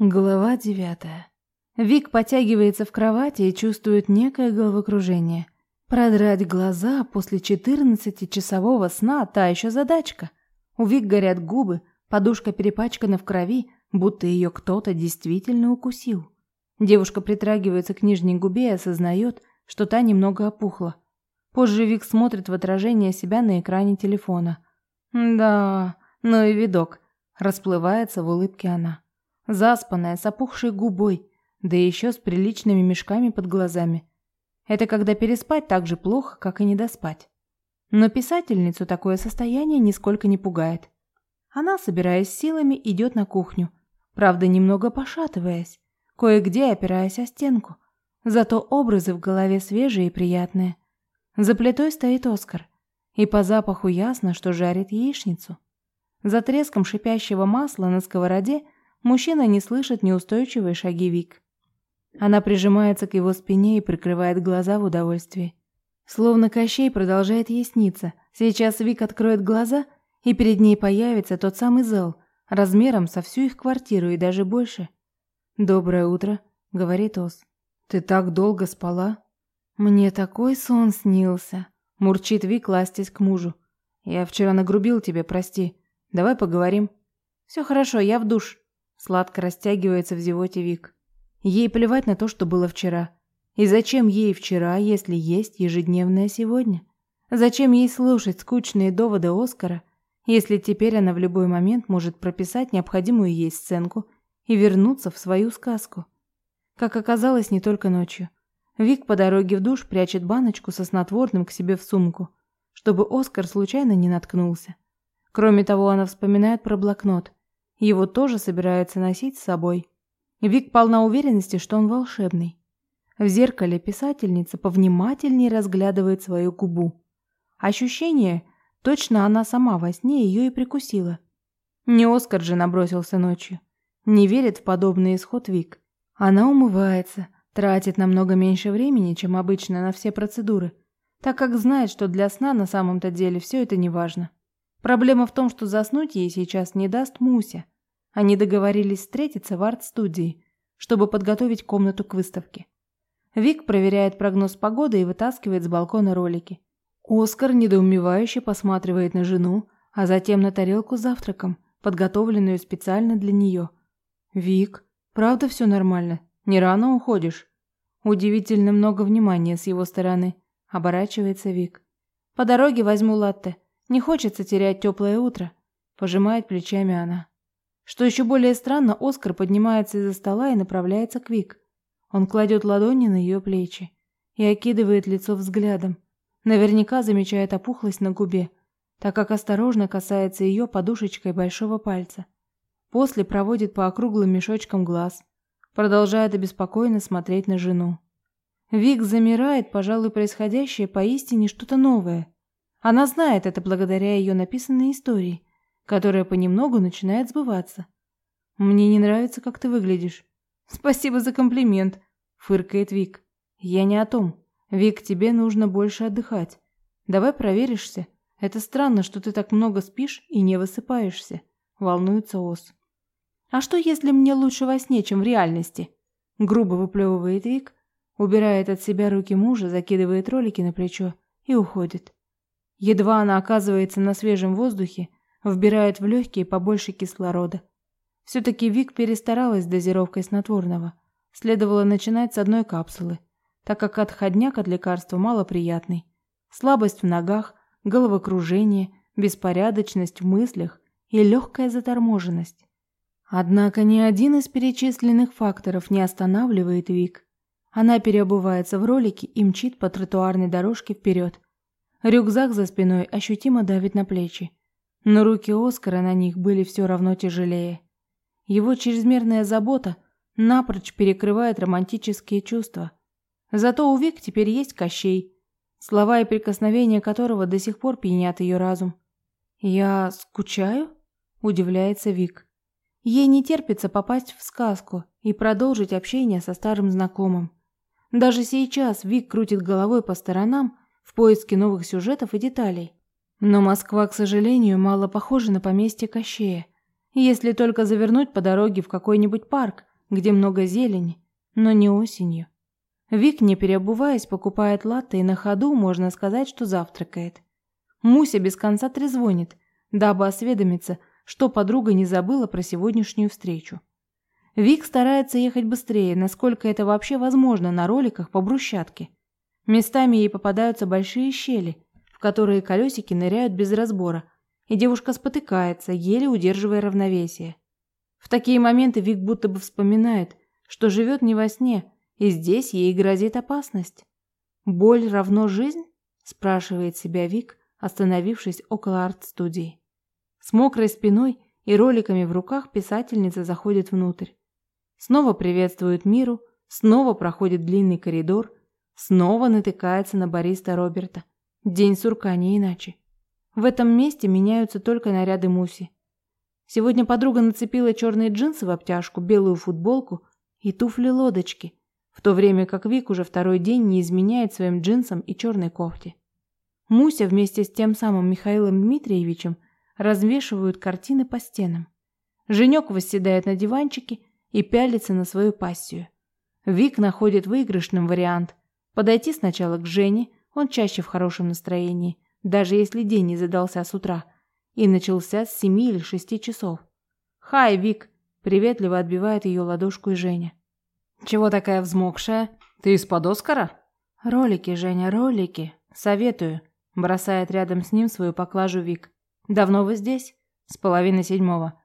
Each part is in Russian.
Глава девятая. Вик потягивается в кровати и чувствует некое головокружение. Продрать глаза после 14-часового сна – та еще задачка. У Вик горят губы, подушка перепачкана в крови, будто ее кто-то действительно укусил. Девушка притрагивается к нижней губе и осознает, что та немного опухла. Позже Вик смотрит в отражение себя на экране телефона. Да, ну и видок. Расплывается в улыбке она заспанная, с опухшей губой, да еще с приличными мешками под глазами. Это когда переспать так же плохо, как и недоспать. Но писательницу такое состояние нисколько не пугает. Она, собираясь силами, идет на кухню, правда, немного пошатываясь, кое-где опираясь о стенку. Зато образы в голове свежие и приятные. За плитой стоит Оскар, и по запаху ясно, что жарит яичницу. За треском шипящего масла на сковороде Мужчина не слышит неустойчивые шаги Вик. Она прижимается к его спине и прикрывает глаза в удовольствии. Словно Кощей продолжает ей сниться. Сейчас Вик откроет глаза, и перед ней появится тот самый зал, размером со всю их квартиру и даже больше. «Доброе утро», — говорит Ос. «Ты так долго спала?» «Мне такой сон снился», — мурчит Вик, ластясь к мужу. «Я вчера нагрубил тебе, прости. Давай поговорим». «Все хорошо, я в душ», Сладко растягивается в зевоте Вик. Ей плевать на то, что было вчера. И зачем ей вчера, если есть ежедневное сегодня? Зачем ей слушать скучные доводы Оскара, если теперь она в любой момент может прописать необходимую ей сценку и вернуться в свою сказку? Как оказалось, не только ночью. Вик по дороге в душ прячет баночку со снотворным к себе в сумку, чтобы Оскар случайно не наткнулся. Кроме того, она вспоминает про блокнот, его тоже собираются носить с собой. Вик полна уверенности, что он волшебный. В зеркале писательница повнимательнее разглядывает свою губу. Ощущение, точно она сама во сне ее и прикусила. Не Оскар же набросился ночью. Не верит в подобный исход Вик. Она умывается, тратит намного меньше времени, чем обычно на все процедуры, так как знает, что для сна на самом-то деле все это не важно. Проблема в том, что заснуть ей сейчас не даст Муся. Они договорились встретиться в арт-студии, чтобы подготовить комнату к выставке. Вик проверяет прогноз погоды и вытаскивает с балкона ролики. Оскар недоумевающе посматривает на жену, а затем на тарелку с завтраком, подготовленную специально для нее. «Вик, правда все нормально? Не рано уходишь?» Удивительно много внимания с его стороны. Оборачивается Вик. «По дороге возьму латте. Не хочется терять теплое утро, пожимает плечами она. Что еще более странно, Оскар поднимается из-за стола и направляется к Вик. Он кладет ладони на ее плечи и окидывает лицо взглядом. Наверняка замечает опухлость на губе, так как осторожно касается ее подушечкой большого пальца. После проводит по округлым мешочкам глаз, продолжает обеспокоенно смотреть на жену. Вик замирает, пожалуй, происходящее поистине что-то новое. Она знает это благодаря ее написанной истории, которая понемногу начинает сбываться. Мне не нравится, как ты выглядишь. Спасибо за комплимент, фыркает Вик. Я не о том. Вик, тебе нужно больше отдыхать. Давай проверишься. Это странно, что ты так много спишь и не высыпаешься, волнуется Ос. А что, если мне лучше во сне, чем в реальности? Грубо выплевывает Вик, убирает от себя руки мужа, закидывает ролики на плечо и уходит. Едва она оказывается на свежем воздухе, вбирает в легкие побольше кислорода. Все-таки Вик перестаралась с дозировкой снотворного. Следовало начинать с одной капсулы, так как отходняк от лекарства малоприятный. Слабость в ногах, головокружение, беспорядочность в мыслях и легкая заторможенность. Однако ни один из перечисленных факторов не останавливает Вик. Она переобувается в ролики и мчит по тротуарной дорожке вперед. Рюкзак за спиной ощутимо давит на плечи, но руки Оскара на них были все равно тяжелее. Его чрезмерная забота напрочь перекрывает романтические чувства. Зато у Вик теперь есть Кощей, слова и прикосновения которого до сих пор пьянят ее разум. «Я скучаю?» – удивляется Вик. Ей не терпится попасть в сказку и продолжить общение со старым знакомым. Даже сейчас Вик крутит головой по сторонам, в поиске новых сюжетов и деталей. Но Москва, к сожалению, мало похожа на поместье Кощея. Если только завернуть по дороге в какой-нибудь парк, где много зелени, но не осенью. Вик, не переобуваясь, покупает латте и на ходу, можно сказать, что завтракает. Муся без конца трезвонит, дабы осведомиться, что подруга не забыла про сегодняшнюю встречу. Вик старается ехать быстрее, насколько это вообще возможно на роликах по брусчатке. Местами ей попадаются большие щели, в которые колесики ныряют без разбора, и девушка спотыкается, еле удерживая равновесие. В такие моменты Вик будто бы вспоминает, что живет не во сне, и здесь ей грозит опасность. «Боль равно жизнь?» – спрашивает себя Вик, остановившись около арт-студии. С мокрой спиной и роликами в руках писательница заходит внутрь. Снова приветствует миру, снова проходит длинный коридор, снова натыкается на бариста Роберта. День сурка не иначе. В этом месте меняются только наряды Муси. Сегодня подруга нацепила черные джинсы в обтяжку, белую футболку и туфли-лодочки, в то время как Вик уже второй день не изменяет своим джинсам и черной кофте. Муся вместе с тем самым Михаилом Дмитриевичем развешивают картины по стенам. Женек восседает на диванчике и пялится на свою пассию. Вик находит выигрышным вариант подойти сначала к Жене, он чаще в хорошем настроении, даже если день не задался с утра, и начался с семи или шести часов. «Хай, Вик!» – приветливо отбивает ее ладошку и Женя. «Чего такая взмокшая? Ты из-под Оскара?» «Ролики, Женя, ролики. Советую», – бросает рядом с ним свою поклажу Вик. «Давно вы здесь?» «С половины седьмого».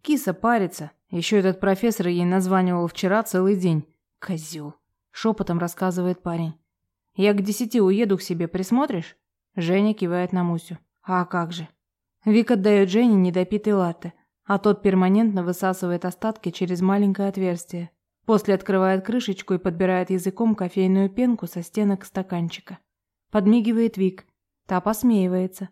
Киса парится. Еще этот профессор ей названивал вчера целый день. Козел. Шепотом рассказывает парень. «Я к десяти уеду к себе, присмотришь?» Женя кивает на Мусю. «А как же?» Вик отдает Жене недопитый латте, а тот перманентно высасывает остатки через маленькое отверстие. После открывает крышечку и подбирает языком кофейную пенку со стенок стаканчика. Подмигивает Вик. Та посмеивается.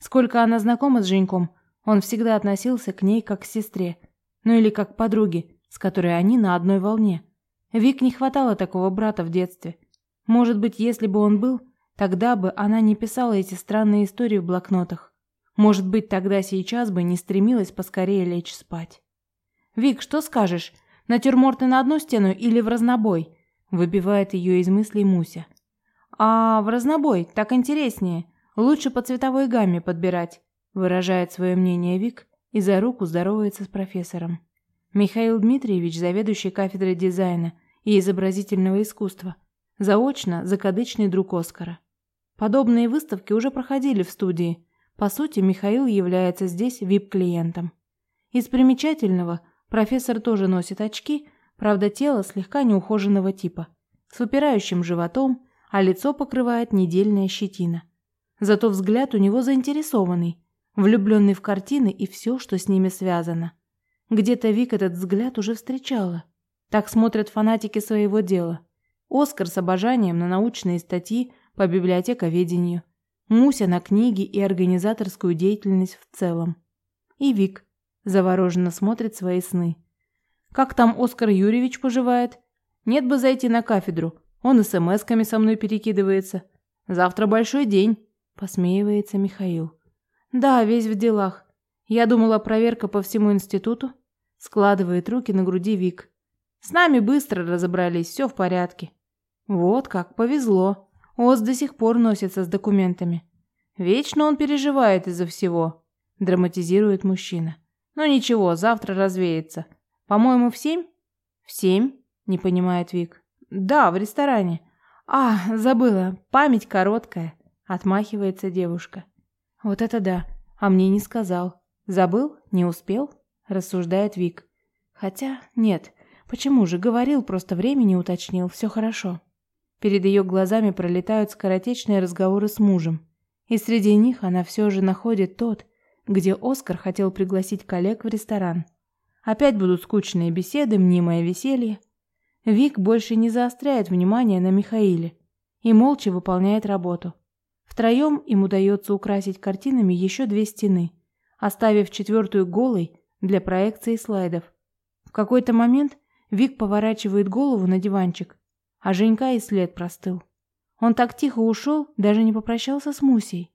Сколько она знакома с Женьком, он всегда относился к ней как к сестре. Ну или как к подруге, с которой они на одной волне. Вик не хватало такого брата в детстве. Может быть, если бы он был, тогда бы она не писала эти странные истории в блокнотах. Может быть, тогда сейчас бы не стремилась поскорее лечь спать. «Вик, что скажешь? Натюрморты на одну стену или в разнобой?» Выбивает ее из мыслей Муся. «А, в разнобой, так интереснее. Лучше по цветовой гамме подбирать», выражает свое мнение Вик и за руку здоровается с профессором. Михаил Дмитриевич, заведующий кафедрой дизайна и изобразительного искусства, заочно закадычный друг Оскара. Подобные выставки уже проходили в студии. По сути, Михаил является здесь вип-клиентом. Из примечательного – Профессор тоже носит очки, правда тело слегка неухоженного типа, с выпирающим животом, а лицо покрывает недельная щетина. Зато взгляд у него заинтересованный, влюбленный в картины и все, что с ними связано. Где-то Вик этот взгляд уже встречала. Так смотрят фанатики своего дела. Оскар с обожанием на научные статьи по библиотековедению. Муся на книги и организаторскую деятельность в целом. И Вик, Завороженно смотрит свои сны. Как там Оскар Юрьевич поживает? Нет бы зайти на кафедру. Он смс-ками со мной перекидывается. Завтра большой день, посмеивается Михаил. Да, весь в делах. Я думала, проверка по всему институту. Складывает руки на груди Вик. С нами быстро разобрались, все в порядке. Вот как, повезло. Оз до сих пор носится с документами. Вечно он переживает из-за всего, драматизирует мужчина. Ну ничего, завтра развеется. По-моему, в семь? В семь? Не понимает Вик. Да, в ресторане. А, забыла. Память короткая. Отмахивается девушка. Вот это да. А мне не сказал. Забыл? Не успел? Рассуждает Вик. Хотя, нет. Почему же? Говорил, просто времени уточнил. Все хорошо. Перед ее глазами пролетают скоротечные разговоры с мужем. И среди них она все же находит тот, где Оскар хотел пригласить коллег в ресторан. Опять будут скучные беседы, мнимое веселье. Вик больше не заостряет внимание на Михаиле и молча выполняет работу. Втроем им удается украсить картинами еще две стены, оставив четвертую голой для проекции слайдов. В какой-то момент Вик поворачивает голову на диванчик, а Женька и след простыл. Он так тихо ушел, даже не попрощался с Мусей.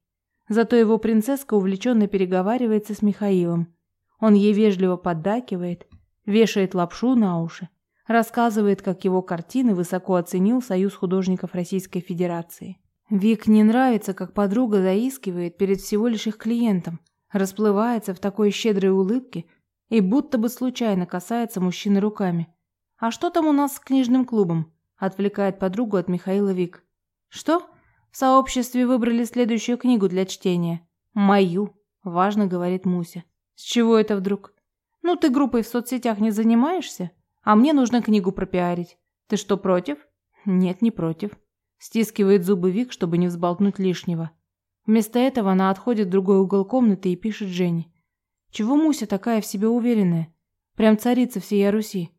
Зато его принцесска увлеченно переговаривается с Михаилом. Он ей вежливо поддакивает, вешает лапшу на уши, рассказывает, как его картины высоко оценил Союз художников Российской Федерации. Вик не нравится, как подруга заискивает перед всего лишь их клиентом, расплывается в такой щедрой улыбке и будто бы случайно касается мужчины руками. «А что там у нас с книжным клубом?» – отвлекает подругу от Михаила Вик. «Что?» «В сообществе выбрали следующую книгу для чтения». «Мою», – важно говорит Муся. «С чего это вдруг?» «Ну, ты группой в соцсетях не занимаешься? А мне нужно книгу пропиарить. Ты что, против?» «Нет, не против». Стискивает зубы Вик, чтобы не взболтнуть лишнего. Вместо этого она отходит в другой угол комнаты и пишет Жене. «Чего Муся такая в себе уверенная? Прям царица всей Руси.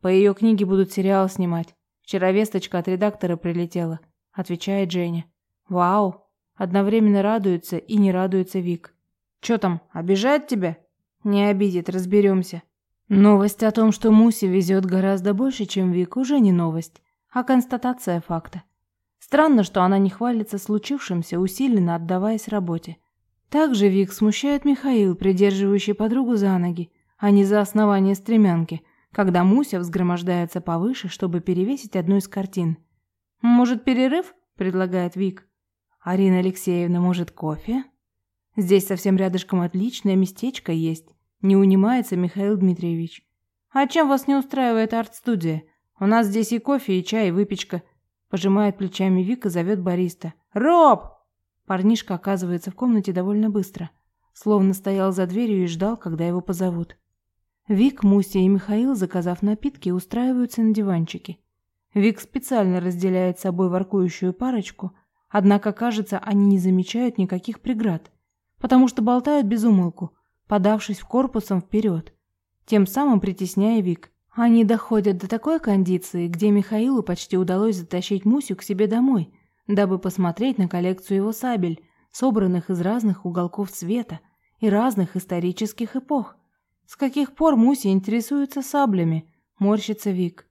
По ее книге будут сериал снимать. Вчера весточка от редактора прилетела», — отвечает Женя. «Вау!» Одновременно радуется и не радуется Вик. «Чё там, обижает тебя?» «Не обидит, разберемся». Новость о том, что Мусе везет гораздо больше, чем Вик, уже не новость, а констатация факта. Странно, что она не хвалится случившимся, усиленно отдаваясь работе. Также Вик смущает Михаил, придерживающий подругу за ноги, а не за основание стремянки, когда Муся взгромождается повыше, чтобы перевесить одну из картин. «Может, перерыв?» – предлагает Вик. «Арина Алексеевна, может, кофе?» «Здесь совсем рядышком отличное местечко есть», – не унимается Михаил Дмитриевич. «А чем вас не устраивает арт-студия? У нас здесь и кофе, и чай, и выпечка. Пожимает плечами Вика, зовет бариста. «Роб!» Парнишка оказывается в комнате довольно быстро. Словно стоял за дверью и ждал, когда его позовут. Вик, Муся и Михаил, заказав напитки, устраиваются на диванчике. Вик специально разделяет с собой воркующую парочку, однако, кажется, они не замечают никаких преград, потому что болтают без умолку, подавшись корпусом вперед, тем самым притесняя Вик. Они доходят до такой кондиции, где Михаилу почти удалось затащить Мусю к себе домой, дабы посмотреть на коллекцию его сабель, собранных из разных уголков света и разных исторических эпох. С каких пор Муся интересуется саблями? Морщится Вик.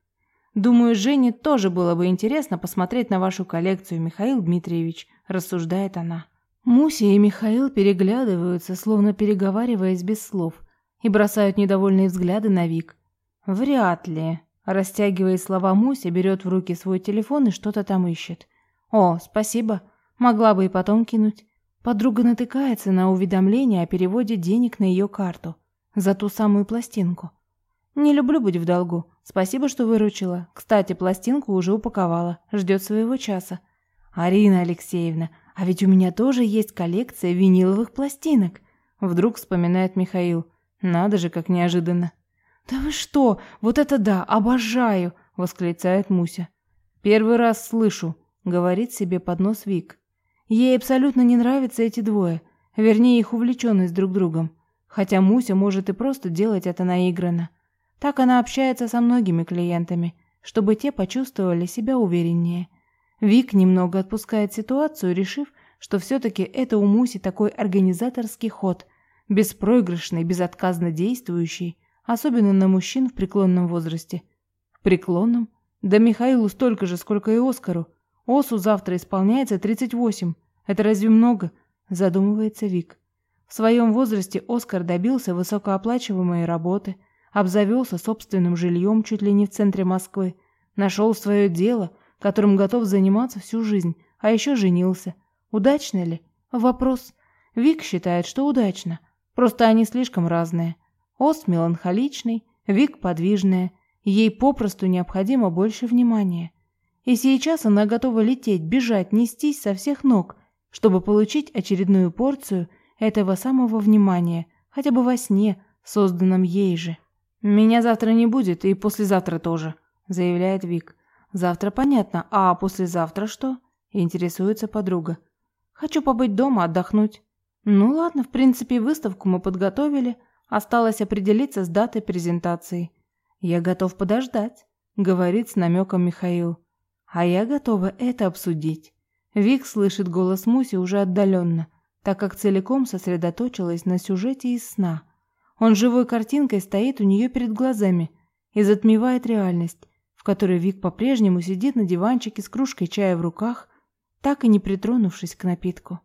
Думаю, Жене тоже было бы интересно посмотреть на вашу коллекцию, Михаил Дмитриевич, рассуждает она. Муся и Михаил переглядываются, словно переговариваясь без слов, и бросают недовольные взгляды на Вик. Вряд ли. Растягивая слова Муся, берет в руки свой телефон и что-то там ищет. О, спасибо. Могла бы и потом кинуть. Подруга натыкается на уведомление о переводе денег на ее карту. За ту самую пластинку. Не люблю быть в долгу. Спасибо, что выручила. Кстати, пластинку уже упаковала. Ждет своего часа. Арина Алексеевна, а ведь у меня тоже есть коллекция виниловых пластинок. Вдруг вспоминает Михаил. Надо же, как неожиданно. «Да вы что? Вот это да! Обожаю!» — восклицает Муся. «Первый раз слышу», — говорит себе под нос Вик. Ей абсолютно не нравятся эти двое, вернее их увлеченность друг другом. Хотя Муся может и просто делать это наигранно. Так она общается со многими клиентами, чтобы те почувствовали себя увереннее. Вик немного отпускает ситуацию, решив, что все-таки это у Муси такой организаторский ход, беспроигрышный, безотказно действующий, особенно на мужчин в преклонном возрасте. В преклонном? Да Михаилу столько же, сколько и Оскару. Осу завтра исполняется 38. Это разве много? Задумывается Вик. В своем возрасте Оскар добился высокооплачиваемой работы, обзавелся собственным жильем чуть ли не в центре Москвы, нашел свое дело, которым готов заниматься всю жизнь, а еще женился. Удачно ли? Вопрос. Вик считает, что удачно. Просто они слишком разные. Ос меланхоличный, Вик подвижная, ей попросту необходимо больше внимания. И сейчас она готова лететь, бежать, нестись со всех ног, чтобы получить очередную порцию этого самого внимания, хотя бы во сне, созданном ей же. «Меня завтра не будет, и послезавтра тоже», — заявляет Вик. «Завтра понятно, а послезавтра что?» — интересуется подруга. «Хочу побыть дома, отдохнуть». «Ну ладно, в принципе, выставку мы подготовили», — Осталось определиться с датой презентации. «Я готов подождать», — говорит с намеком Михаил. «А я готова это обсудить». Вик слышит голос Муси уже отдаленно, так как целиком сосредоточилась на сюжете из сна. Он живой картинкой стоит у нее перед глазами и затмевает реальность, в которой Вик по-прежнему сидит на диванчике с кружкой чая в руках, так и не притронувшись к напитку.